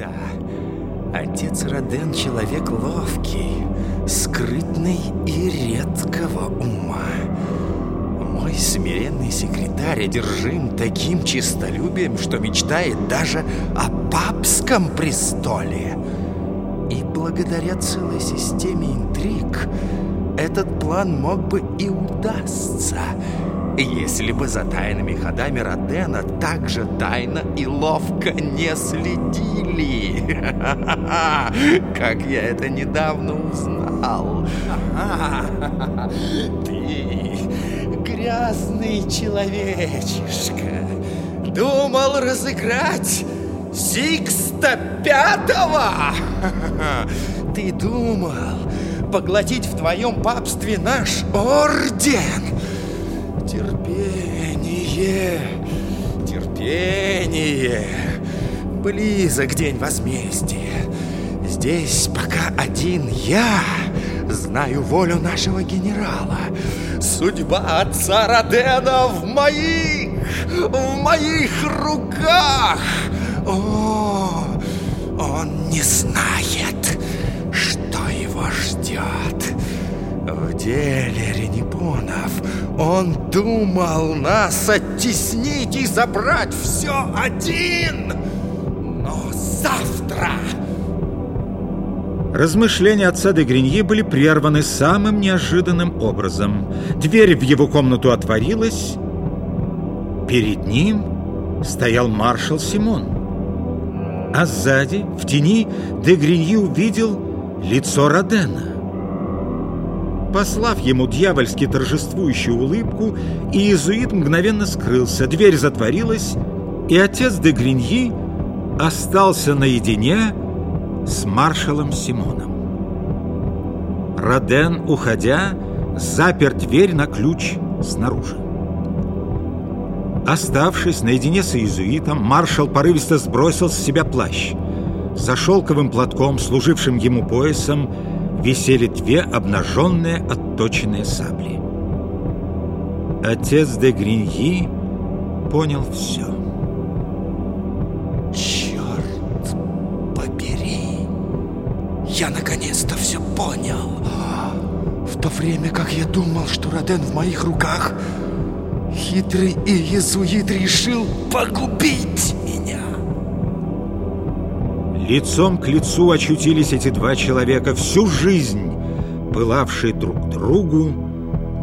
Да, отец Роден человек ловкий, скрытный и редкого ума. Мой смиренный секретарь одержим таким честолюбием, что мечтает даже о папском престоле. И благодаря целой системе интриг этот план мог бы и удастся, если бы за тайными ходами Родена так же тайно и ловко не следили. Как я это недавно узнал. Ты грязный человечишка. Думал разыграть Сикста Пятого? Ты думал поглотить в твоем папстве наш орден? Терпение, терпение. Близок день возмездия. Здесь пока один я знаю волю нашего генерала. Судьба отца Родена в моих, в моих руках. О, он не знает, что его ждет. В деле Ренепонов он думал нас оттеснить и забрать все один. Но завтра... Размышления отца де Гриньи были прерваны самым неожиданным образом. Дверь в его комнату отворилась. Перед ним стоял маршал Симон. А сзади, в тени, де Гриньи увидел лицо Родена. Послав ему дьявольски торжествующую улыбку, иезуит мгновенно скрылся, дверь затворилась, и отец де Гриньи остался наедине с маршалом Симоном. Роден, уходя, запер дверь на ключ снаружи. Оставшись наедине с иезуитом, маршал порывисто сбросил с себя плащ. За шелковым платком, служившим ему поясом, висели две обнаженные отточенные сабли. Отец де Гриньи понял все. Черт побери! Я наконец-то все понял. В то время как я думал, что Роден в моих руках, хитрый иезуит решил погубить. Лицом к лицу очутились эти два человека, всю жизнь пылавшие друг другу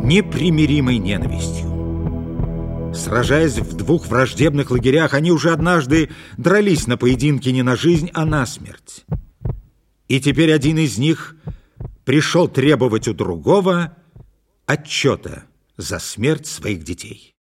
непримиримой ненавистью. Сражаясь в двух враждебных лагерях, они уже однажды дрались на поединке не на жизнь, а на смерть. И теперь один из них пришел требовать у другого отчета за смерть своих детей.